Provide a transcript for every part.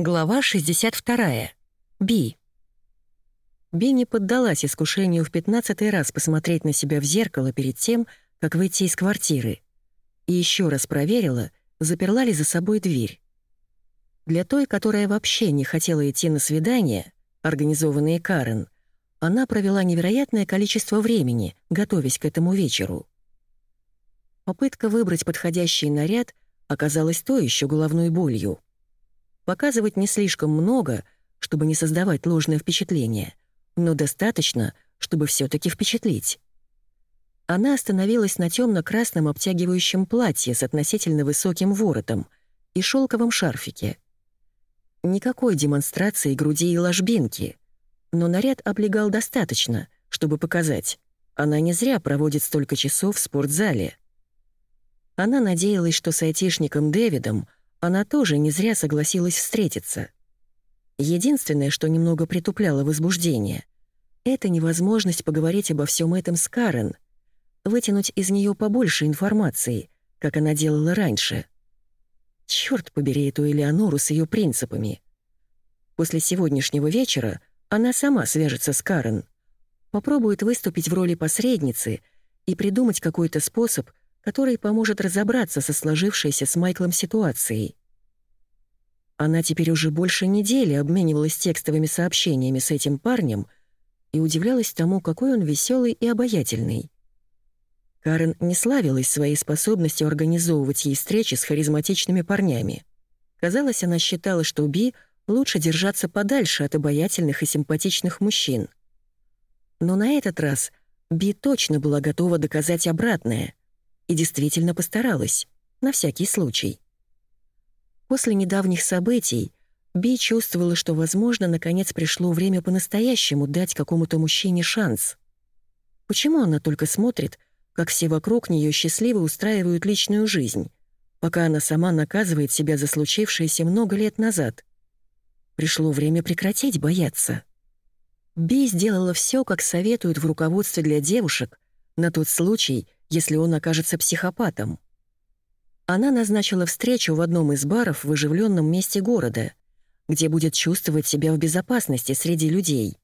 Глава 62. Би. Би не поддалась искушению в пятнадцатый раз посмотреть на себя в зеркало перед тем, как выйти из квартиры. И еще раз проверила, заперла ли за собой дверь. Для той, которая вообще не хотела идти на свидание, организованные Карен, она провела невероятное количество времени, готовясь к этому вечеру. Попытка выбрать подходящий наряд оказалась то еще головной болью. Показывать не слишком много, чтобы не создавать ложное впечатление, но достаточно, чтобы все таки впечатлить. Она остановилась на темно красном обтягивающем платье с относительно высоким воротом и шелковом шарфике. Никакой демонстрации груди и ложбинки, но наряд облегал достаточно, чтобы показать, она не зря проводит столько часов в спортзале. Она надеялась, что с айтишником Дэвидом она тоже не зря согласилась встретиться. Единственное, что немного притупляло возбуждение, это невозможность поговорить обо всем этом с Карен, вытянуть из нее побольше информации, как она делала раньше. Черт побери эту Элеонору с ее принципами. После сегодняшнего вечера она сама свяжется с Карен, попробует выступить в роли посредницы и придумать какой-то способ, который поможет разобраться со сложившейся с Майклом ситуацией. Она теперь уже больше недели обменивалась текстовыми сообщениями с этим парнем и удивлялась тому, какой он веселый и обаятельный. Карен не славилась своей способностью организовывать ей встречи с харизматичными парнями. Казалось, она считала, что Би лучше держаться подальше от обаятельных и симпатичных мужчин. Но на этот раз Би точно была готова доказать обратное и действительно постаралась, на всякий случай. После недавних событий Би чувствовала, что, возможно, наконец пришло время по-настоящему дать какому-то мужчине шанс. Почему она только смотрит, как все вокруг нее счастливо устраивают личную жизнь, пока она сама наказывает себя за случившееся много лет назад? Пришло время прекратить бояться. Би сделала все, как советуют в руководстве для девушек, на тот случай, если он окажется психопатом. Она назначила встречу в одном из баров в оживленном месте города, где будет чувствовать себя в безопасности среди людей.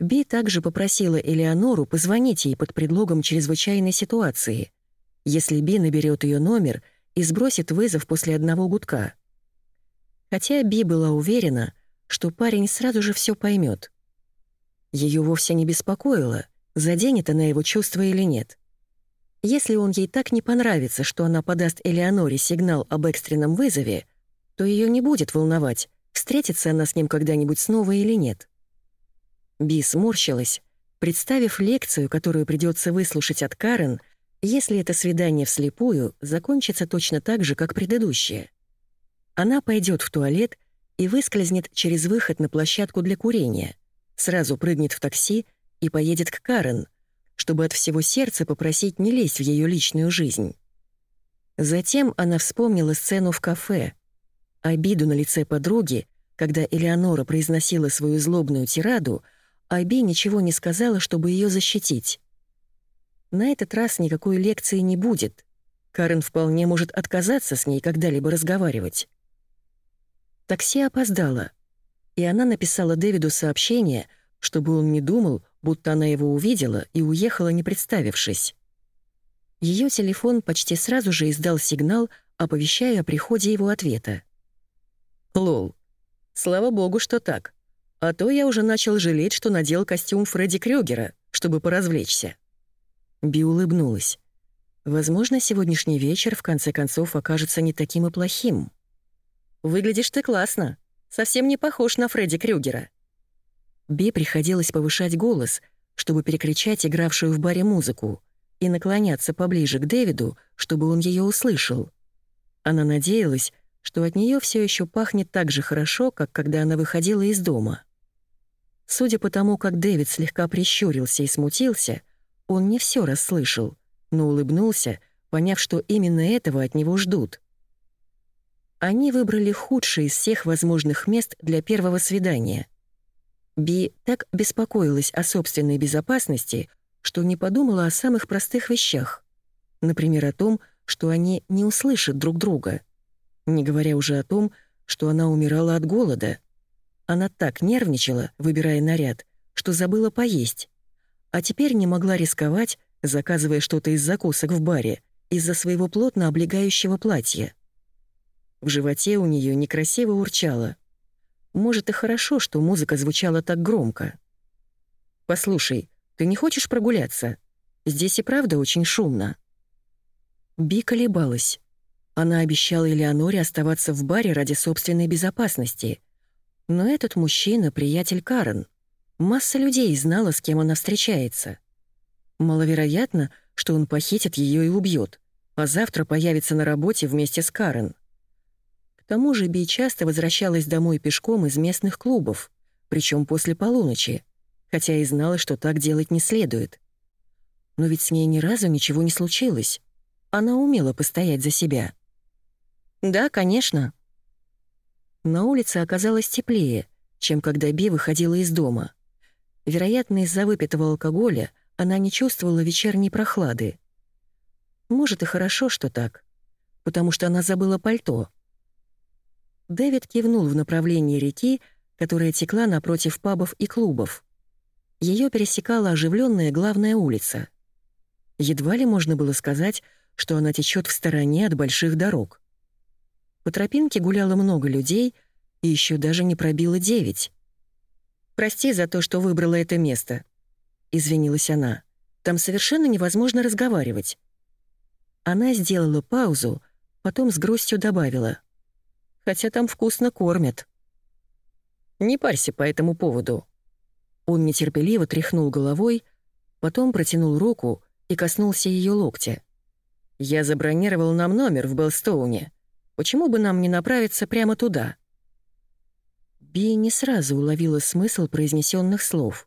Би также попросила Элеонору позвонить ей под предлогом чрезвычайной ситуации, если Би наберет ее номер и сбросит вызов после одного гудка. Хотя Би была уверена, что парень сразу же все поймет. Ее вовсе не беспокоило, заденет она его чувства или нет. Если он ей так не понравится, что она подаст Элеоноре сигнал об экстренном вызове, то ее не будет волновать, встретится она с ним когда-нибудь снова или нет. Би сморщилась, представив лекцию, которую придется выслушать от Карен, если это свидание вслепую закончится точно так же, как предыдущее. Она пойдет в туалет и выскользнет через выход на площадку для курения, сразу прыгнет в такси и поедет к Карен — чтобы от всего сердца попросить не лезть в ее личную жизнь. Затем она вспомнила сцену в кафе, обиду на лице подруги, когда Элеонора произносила свою злобную тираду, а Би ничего не сказала, чтобы ее защитить. На этот раз никакой лекции не будет. Карен вполне может отказаться с ней когда-либо разговаривать. Такси опоздало, и она написала Дэвиду сообщение, чтобы он не думал, будто она его увидела и уехала, не представившись. Ее телефон почти сразу же издал сигнал, оповещая о приходе его ответа. «Лол, слава богу, что так. А то я уже начал жалеть, что надел костюм Фредди Крюгера, чтобы поразвлечься». Би улыбнулась. «Возможно, сегодняшний вечер в конце концов окажется не таким и плохим». «Выглядишь ты классно. Совсем не похож на Фредди Крюгера», Би приходилось повышать голос, чтобы перекричать игравшую в баре музыку, и наклоняться поближе к Дэвиду, чтобы он ее услышал. Она надеялась, что от нее все еще пахнет так же хорошо, как когда она выходила из дома. Судя по тому, как Дэвид слегка прищурился и смутился, он не все расслышал, но улыбнулся, поняв, что именно этого от него ждут. Они выбрали худшее из всех возможных мест для первого свидания — Би так беспокоилась о собственной безопасности, что не подумала о самых простых вещах. Например, о том, что они не услышат друг друга. Не говоря уже о том, что она умирала от голода. Она так нервничала, выбирая наряд, что забыла поесть. А теперь не могла рисковать, заказывая что-то из закусок в баре, из-за своего плотно облегающего платья. В животе у нее некрасиво урчало. Может, и хорошо, что музыка звучала так громко. «Послушай, ты не хочешь прогуляться? Здесь и правда очень шумно». Би колебалась. Она обещала Элеоноре оставаться в баре ради собственной безопасности. Но этот мужчина — приятель Карен. Масса людей знала, с кем она встречается. Маловероятно, что он похитит ее и убьет, а завтра появится на работе вместе с Карен. К тому же Би часто возвращалась домой пешком из местных клубов, причем после полуночи, хотя и знала, что так делать не следует. Но ведь с ней ни разу ничего не случилось. Она умела постоять за себя. «Да, конечно». На улице оказалось теплее, чем когда Би выходила из дома. Вероятно, из-за выпитого алкоголя она не чувствовала вечерней прохлады. Может, и хорошо, что так, потому что она забыла пальто. Дэвид кивнул в направлении реки, которая текла напротив пабов и клубов. Ее пересекала оживленная главная улица. Едва ли можно было сказать, что она течет в стороне от больших дорог. По тропинке гуляло много людей, и еще даже не пробило девять. «Прости за то, что выбрала это место», — извинилась она. «Там совершенно невозможно разговаривать». Она сделала паузу, потом с грустью добавила. «Хотя там вкусно кормят». «Не парься по этому поводу», он нетерпеливо тряхнул головой, потом протянул руку и коснулся ее локтя. «Я забронировал нам номер в Белстоуне. Почему бы нам не направиться прямо туда?» Би не сразу уловила смысл произнесенных слов.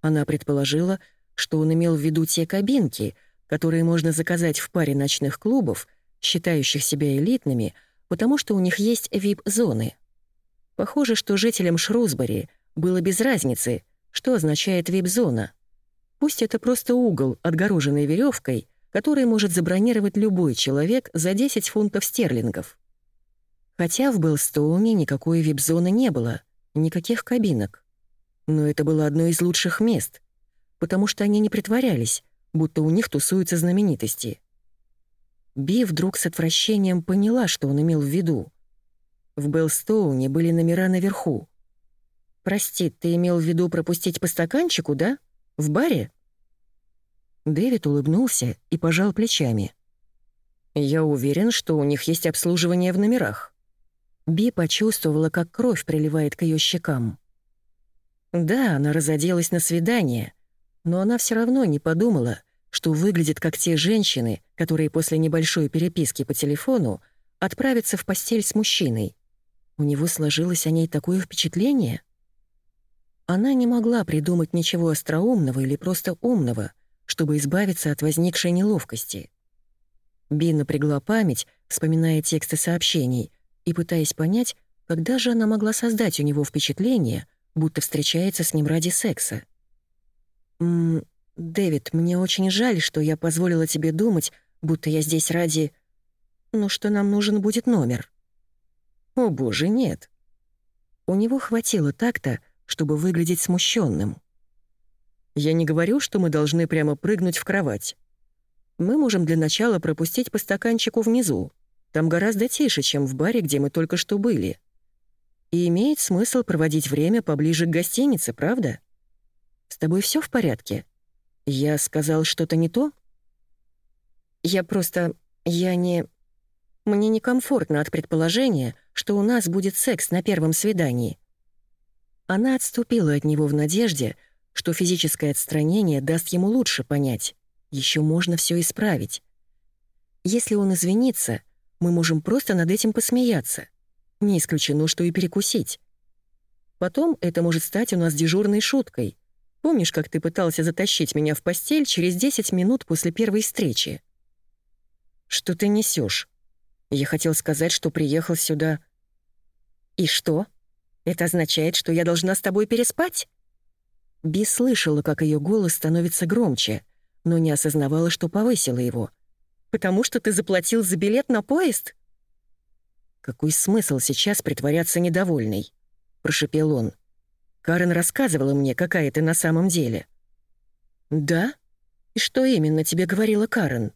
Она предположила, что он имел в виду те кабинки, которые можно заказать в паре ночных клубов, считающих себя элитными, потому что у них есть вип-зоны. Похоже, что жителям Шрусбери было без разницы, что означает вип-зона? Пусть это просто угол, отгороженный веревкой, который может забронировать любой человек за 10 фунтов стерлингов. Хотя в Белстоуне никакой вип-зоны не было, никаких кабинок. Но это было одно из лучших мест, потому что они не притворялись, будто у них тусуются знаменитости. Би вдруг с отвращением поняла, что он имел в виду. В Белстоуне были номера наверху, «Прости, ты имел в виду пропустить по стаканчику, да? В баре?» Дэвид улыбнулся и пожал плечами. «Я уверен, что у них есть обслуживание в номерах». Би почувствовала, как кровь приливает к ее щекам. Да, она разоделась на свидание, но она все равно не подумала, что выглядит как те женщины, которые после небольшой переписки по телефону отправятся в постель с мужчиной. У него сложилось о ней такое впечатление — она не могла придумать ничего остроумного или просто умного, чтобы избавиться от возникшей неловкости. Би напрягла память, вспоминая тексты сообщений, и пытаясь понять, когда же она могла создать у него впечатление, будто встречается с ним ради секса. «Ммм, Дэвид, мне очень жаль, что я позволила тебе думать, будто я здесь ради... Ну, что нам нужен будет номер». «О боже, нет». У него хватило так-то, чтобы выглядеть смущенным. Я не говорю, что мы должны прямо прыгнуть в кровать. Мы можем для начала пропустить по стаканчику внизу. Там гораздо тише, чем в баре, где мы только что были. И имеет смысл проводить время поближе к гостинице, правда? С тобой все в порядке? Я сказал что-то не то? Я просто... Я не... Мне некомфортно от предположения, что у нас будет секс на первом свидании. Она отступила от него в надежде, что физическое отстранение даст ему лучше понять. Еще можно все исправить. Если он извинится, мы можем просто над этим посмеяться. Не исключено, что и перекусить. Потом это может стать у нас дежурной шуткой. Помнишь, как ты пытался затащить меня в постель через 10 минут после первой встречи? Что ты несешь? Я хотел сказать, что приехал сюда. И что? Это означает, что я должна с тобой переспать?» Би слышала, как ее голос становится громче, но не осознавала, что повысила его. «Потому что ты заплатил за билет на поезд?» «Какой смысл сейчас притворяться недовольной?» — прошепел он. «Карен рассказывала мне, какая ты на самом деле». «Да? И что именно тебе говорила Карен?»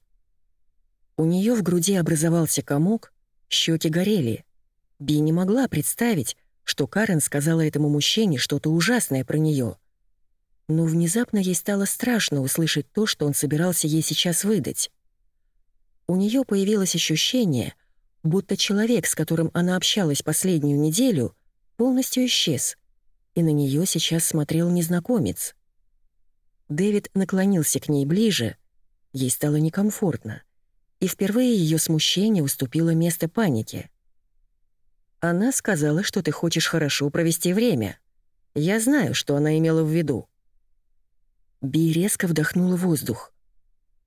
У нее в груди образовался комок, щеки горели. Би не могла представить, что Карен сказала этому мужчине что-то ужасное про нее. Но внезапно ей стало страшно услышать то, что он собирался ей сейчас выдать. У нее появилось ощущение, будто человек, с которым она общалась последнюю неделю, полностью исчез, и на нее сейчас смотрел незнакомец. Дэвид наклонился к ней ближе, ей стало некомфортно, и впервые ее смущение уступило место панике. Она сказала, что ты хочешь хорошо провести время. Я знаю, что она имела в виду. Би резко вдохнула воздух.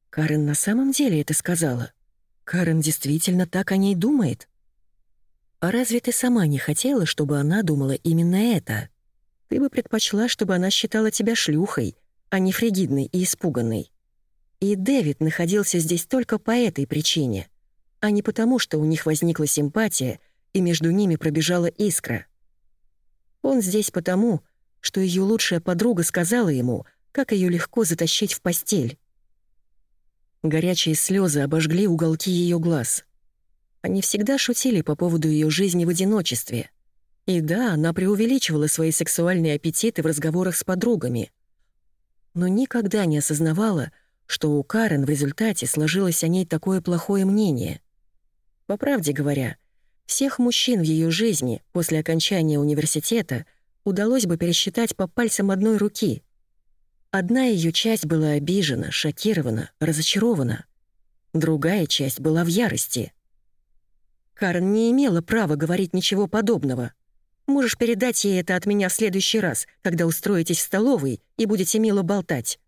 Карен на самом деле это сказала. Карен действительно так о ней думает. А разве ты сама не хотела, чтобы она думала именно это? Ты бы предпочла, чтобы она считала тебя шлюхой, а не фригидной и испуганной. И Дэвид находился здесь только по этой причине, а не потому, что у них возникла симпатия и между ними пробежала искра. Он здесь потому, что ее лучшая подруга сказала ему, как ее легко затащить в постель. Горячие слезы обожгли уголки ее глаз. Они всегда шутили по поводу ее жизни в одиночестве. И да, она преувеличивала свои сексуальные аппетиты в разговорах с подругами. Но никогда не осознавала, что у Карен в результате сложилось о ней такое плохое мнение. По правде говоря, всех мужчин в ее жизни после окончания университета удалось бы пересчитать по пальцам одной руки. Одна ее часть была обижена, шокирована, разочарована. Другая часть была в ярости. Карен не имела права говорить ничего подобного. Можешь передать ей это от меня в следующий раз, когда устроитесь в столовой и будете мило болтать».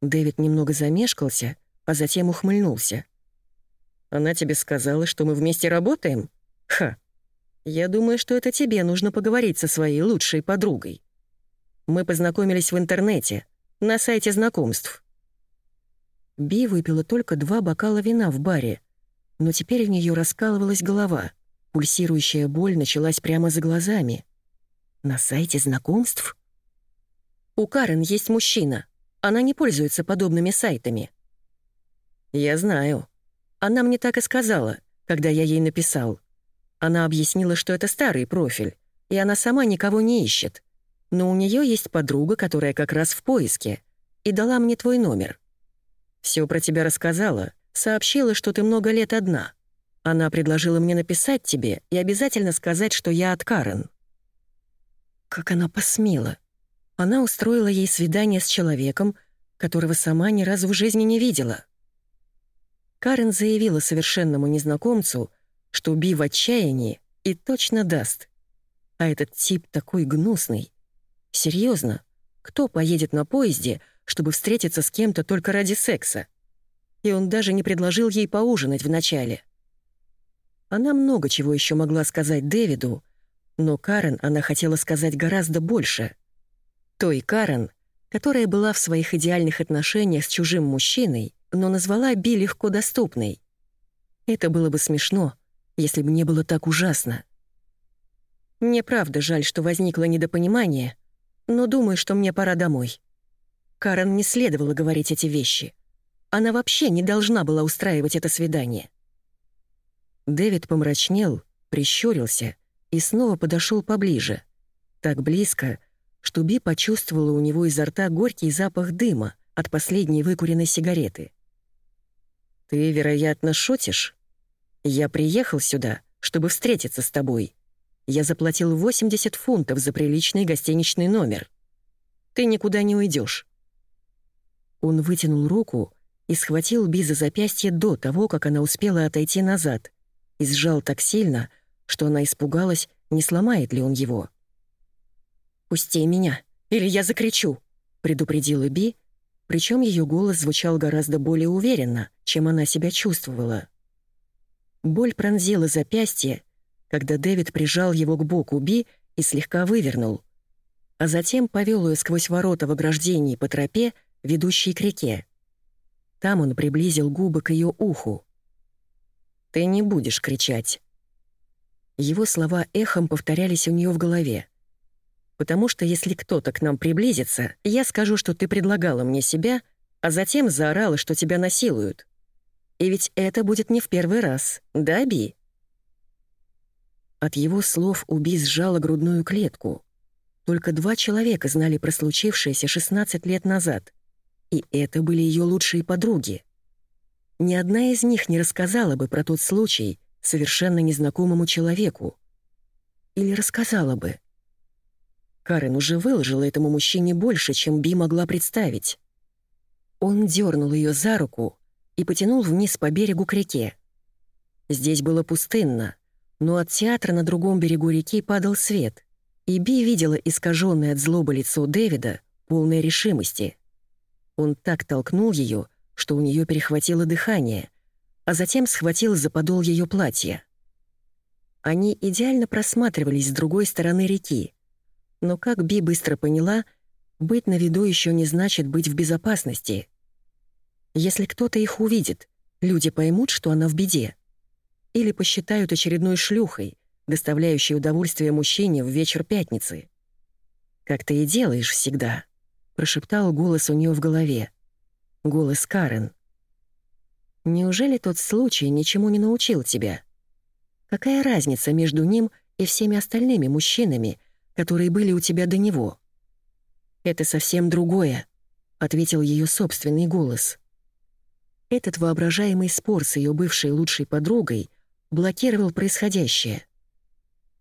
Дэвид немного замешкался, а затем ухмыльнулся. «Она тебе сказала, что мы вместе работаем?» Ха. Я думаю, что это тебе нужно поговорить со своей лучшей подругой. Мы познакомились в интернете, на сайте знакомств. Би выпила только два бокала вина в баре, но теперь у нее раскалывалась голова. Пульсирующая боль началась прямо за глазами. На сайте знакомств? У Карен есть мужчина. Она не пользуется подобными сайтами. Я знаю. Она мне так и сказала, когда я ей написал. Она объяснила, что это старый профиль, и она сама никого не ищет. Но у нее есть подруга, которая как раз в поиске, и дала мне твой номер. Все про тебя рассказала, сообщила, что ты много лет одна. Она предложила мне написать тебе и обязательно сказать, что я от Карен. Как она посмела. Она устроила ей свидание с человеком, которого сама ни разу в жизни не видела. Карен заявила совершенному незнакомцу, что Би в отчаянии и точно даст. А этот тип такой гнусный. Серьезно, кто поедет на поезде, чтобы встретиться с кем-то только ради секса? И он даже не предложил ей поужинать вначале. Она много чего еще могла сказать Дэвиду, но Карен она хотела сказать гораздо больше. Той Карен, которая была в своих идеальных отношениях с чужим мужчиной, но назвала Би легко доступной. Это было бы смешно, если бы не было так ужасно. Мне правда жаль, что возникло недопонимание, но думаю, что мне пора домой. Карен не следовало говорить эти вещи. Она вообще не должна была устраивать это свидание. Дэвид помрачнел, прищурился и снова подошел поближе. Так близко, что Би почувствовала у него изо рта горький запах дыма от последней выкуренной сигареты. «Ты, вероятно, шутишь?» Я приехал сюда, чтобы встретиться с тобой. Я заплатил 80 фунтов за приличный гостиничный номер. Ты никуда не уйдешь. Он вытянул руку и схватил Би за запястье до того, как она успела отойти назад, и сжал так сильно, что она испугалась, не сломает ли он его. «Пусти меня, или я закричу», — предупредила Би, причем ее голос звучал гораздо более уверенно, чем она себя чувствовала. Боль пронзила запястье, когда Дэвид прижал его к боку Би и слегка вывернул, а затем повел ее сквозь ворота в ограждении по тропе, ведущей к реке. Там он приблизил губы к ее уху. «Ты не будешь кричать». Его слова эхом повторялись у нее в голове. «Потому что если кто-то к нам приблизится, я скажу, что ты предлагала мне себя, а затем заорала, что тебя насилуют. И ведь это будет не в первый раз, да, Би?» От его слов Уби сжала грудную клетку. Только два человека знали про случившееся 16 лет назад, и это были ее лучшие подруги. Ни одна из них не рассказала бы про тот случай совершенно незнакомому человеку. Или рассказала бы. Карен уже выложила этому мужчине больше, чем Би могла представить. Он дернул ее за руку и потянул вниз по берегу к реке. Здесь было пустынно, но от театра на другом берегу реки падал свет, и Би видела искаженное от злобы лицо Дэвида, полное решимости. Он так толкнул ее, что у нее перехватило дыхание, а затем схватил за подол ее платья. Они идеально просматривались с другой стороны реки, но, как Би быстро поняла, быть на виду еще не значит быть в безопасности. Если кто-то их увидит, люди поймут, что она в беде. Или посчитают очередной шлюхой, доставляющей удовольствие мужчине в вечер пятницы. «Как ты и делаешь всегда», — прошептал голос у нее в голове. Голос Карен. «Неужели тот случай ничему не научил тебя? Какая разница между ним и всеми остальными мужчинами, которые были у тебя до него?» «Это совсем другое», — ответил ее собственный голос. Этот воображаемый спор с ее бывшей лучшей подругой блокировал происходящее.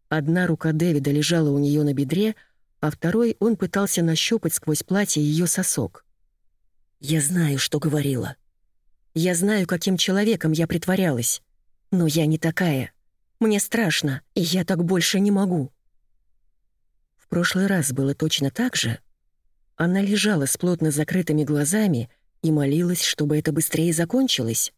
Одна рука Дэвида лежала у нее на бедре, а второй он пытался нащупать сквозь платье ее сосок. «Я знаю, что говорила. Я знаю, каким человеком я притворялась. Но я не такая. Мне страшно, и я так больше не могу». В прошлый раз было точно так же. Она лежала с плотно закрытыми глазами и молилась, чтобы это быстрее закончилось.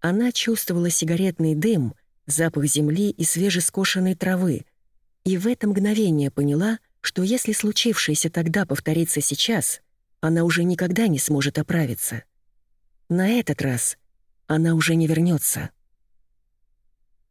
Она чувствовала сигаретный дым, запах земли и свежескошенной травы, и в это мгновение поняла, что если случившееся тогда повторится сейчас, она уже никогда не сможет оправиться. На этот раз она уже не вернется.